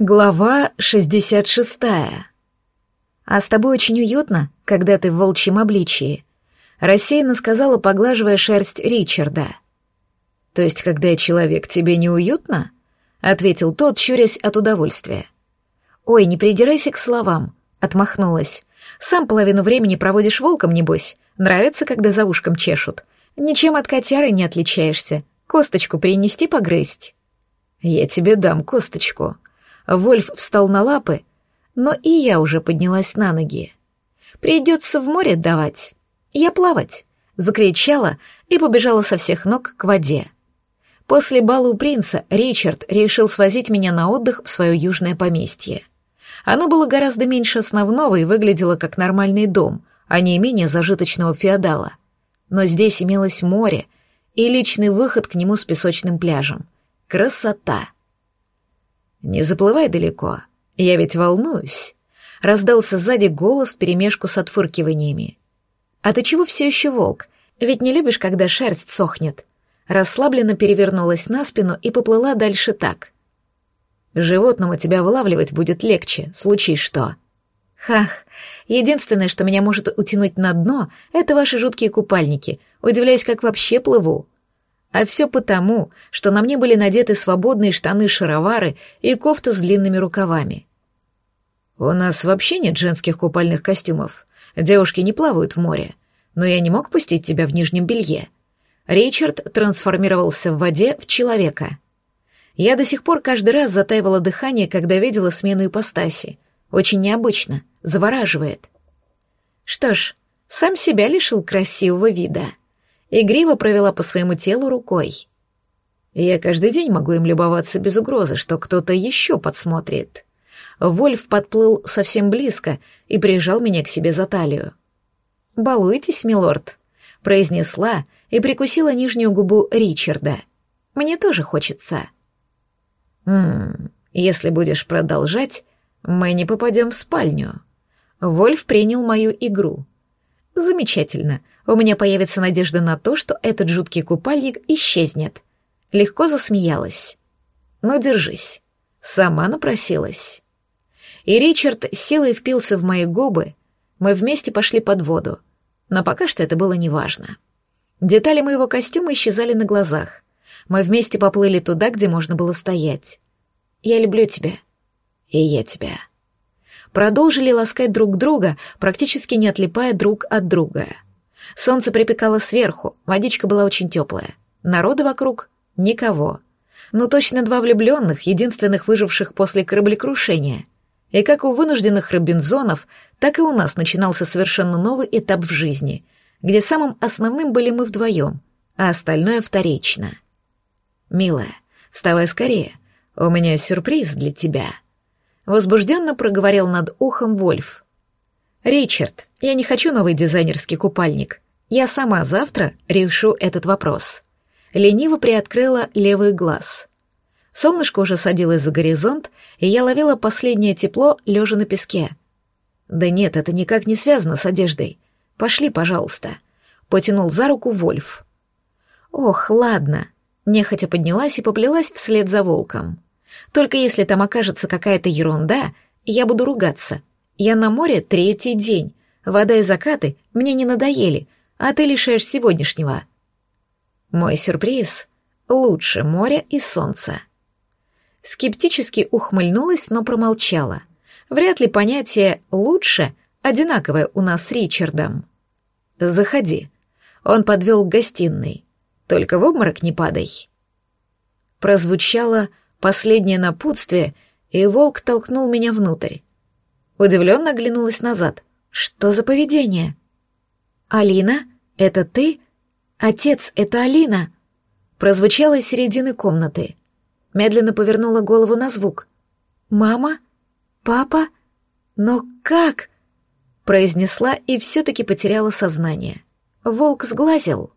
Глава 66. «А с тобой очень уютно, когда ты в волчьем обличии», — рассеянно сказала, поглаживая шерсть Ричарда. «То есть, когда я человек, тебе неуютно?» — ответил тот, щурясь от удовольствия. «Ой, не придирайся к словам», — отмахнулась. «Сам половину времени проводишь волком, небось. Нравится, когда за ушком чешут. Ничем от котяры не отличаешься. Косточку принести погрызть». «Я тебе дам косточку», Вольф встал на лапы, но и я уже поднялась на ноги. «Придется в море давать. Я плавать», — закричала и побежала со всех ног к воде. После бала у принца Ричард решил свозить меня на отдых в свое южное поместье. Оно было гораздо меньше основного и выглядело как нормальный дом, а не менее зажиточного феодала. Но здесь имелось море и личный выход к нему с песочным пляжем. Красота! «Не заплывай далеко, я ведь волнуюсь», — раздался сзади голос перемешку с отфыркиваниями. «А ты чего все еще волк? Ведь не любишь, когда шерсть сохнет?» Расслабленно перевернулась на спину и поплыла дальше так. «Животному тебя вылавливать будет легче, случись что». «Хах, единственное, что меня может утянуть на дно, это ваши жуткие купальники. Удивляюсь, как вообще плыву», а все потому, что на мне были надеты свободные штаны-шаровары и кофта с длинными рукавами. «У нас вообще нет женских купальных костюмов. Девушки не плавают в море. Но я не мог пустить тебя в нижнем белье». Ричард трансформировался в воде в человека. Я до сих пор каждый раз затаивала дыхание, когда видела смену ипостаси. Очень необычно, завораживает. Что ж, сам себя лишил красивого вида. Игриво провела по своему телу рукой. Я каждый день могу им любоваться без угрозы, что кто-то еще подсмотрит. Вольф подплыл совсем близко и прижал меня к себе за талию. «Балуйтесь, милорд», — произнесла и прикусила нижнюю губу Ричарда. «Мне тоже хочется». «Ммм, если будешь продолжать, мы не попадем в спальню». Вольф принял мою игру. «Замечательно у меня появится надежда на то, что этот жуткий купальник исчезнет. Легко засмеялась. Но держись. Сама напросилась. И Ричард силой впился в мои губы. Мы вместе пошли под воду. Но пока что это было неважно. Детали моего костюма исчезали на глазах. Мы вместе поплыли туда, где можно было стоять. «Я люблю тебя». «И я тебя». Продолжили ласкать друг друга, практически не отлипая друг от друга. Солнце припекало сверху, водичка была очень теплая. Народа вокруг — никого. Но точно два влюбленных, единственных выживших после кораблекрушения. И как у вынужденных Робинзонов, так и у нас начинался совершенно новый этап в жизни, где самым основным были мы вдвоем, а остальное вторично. «Милая, вставай скорее, у меня сюрприз для тебя», — возбужденно проговорил над ухом Вольф. «Ричард, я не хочу новый дизайнерский купальник. Я сама завтра решу этот вопрос. Лениво приоткрыла левый глаз. Солнышко уже садилось за горизонт, и я ловила последнее тепло, лежа на песке. Да нет, это никак не связано с одеждой. Пошли, пожалуйста. Потянул за руку Вольф. Ох, ладно. Нехотя поднялась и поплелась вслед за волком. Только если там окажется какая-то ерунда, я буду ругаться. Я на море третий день. Вода и закаты мне не надоели, а ты лишаешь сегодняшнего. Мой сюрприз лучше моря и солнца. Скептически ухмыльнулась, но промолчала. Вряд ли понятие «лучше» одинаковое у нас с Ричардом. «Заходи». Он подвел к гостиной. «Только в обморок не падай». Прозвучало последнее напутствие, и волк толкнул меня внутрь. Удивленно оглянулась назад. «Что за поведение?» «Алина?» «Это ты? Отец, это Алина!» Прозвучало из середины комнаты. Медленно повернула голову на звук. «Мама? Папа? Но как?» Произнесла и все-таки потеряла сознание. Волк сглазил.